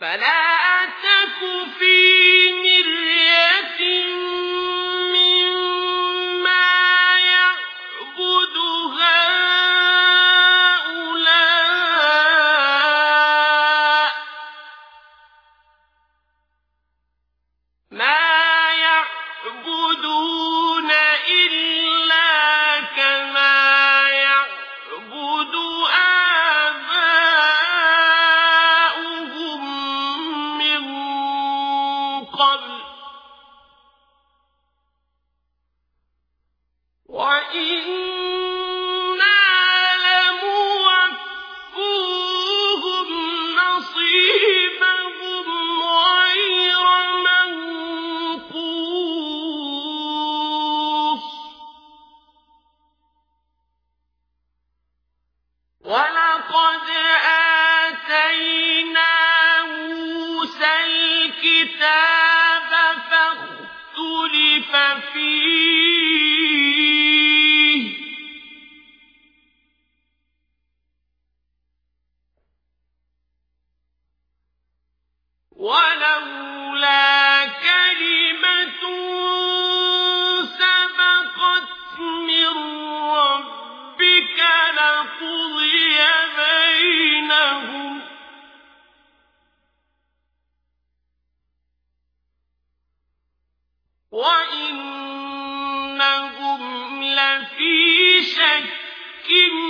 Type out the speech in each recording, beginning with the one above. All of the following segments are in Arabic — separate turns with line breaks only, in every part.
فلا إن إن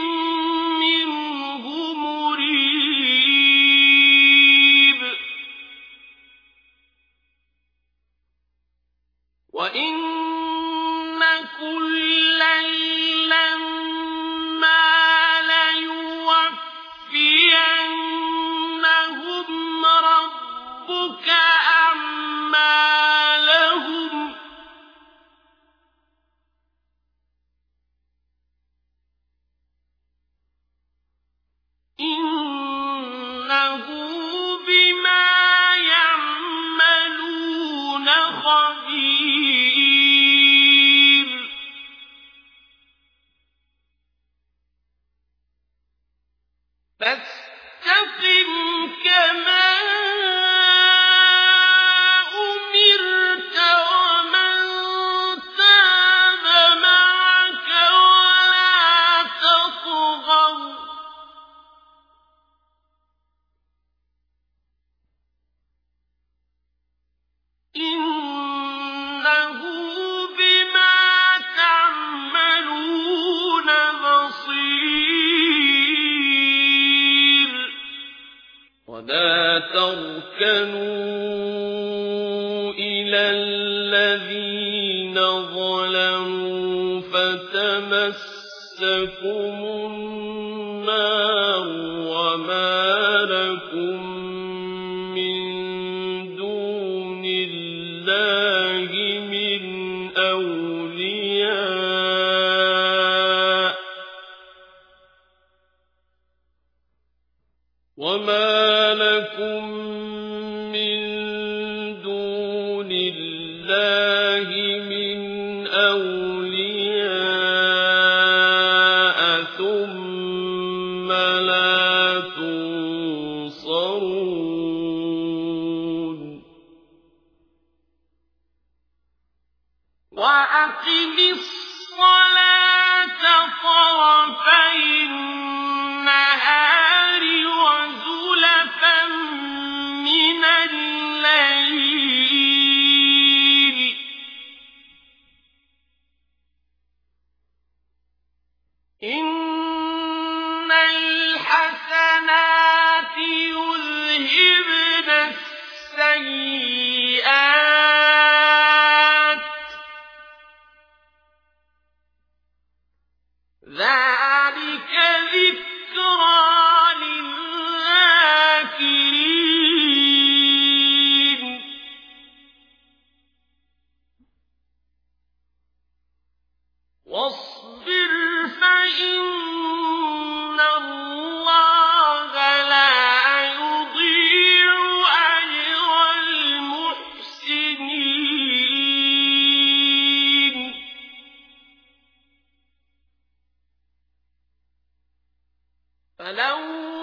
ولا تركنوا إلى الذين ظلموا فتمسكم النار وما لكم من دون الله من أَوْلِيَاءَ بالله من أولياء إن الحسنات يذهبن السيئات. ذلك فلو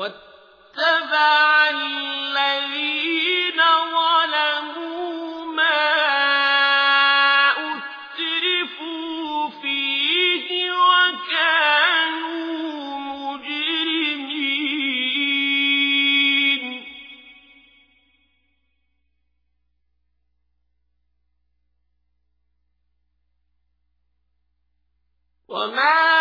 واتبع الذين ظلموا ما أترفوا فيه وكانوا مجرمين. وما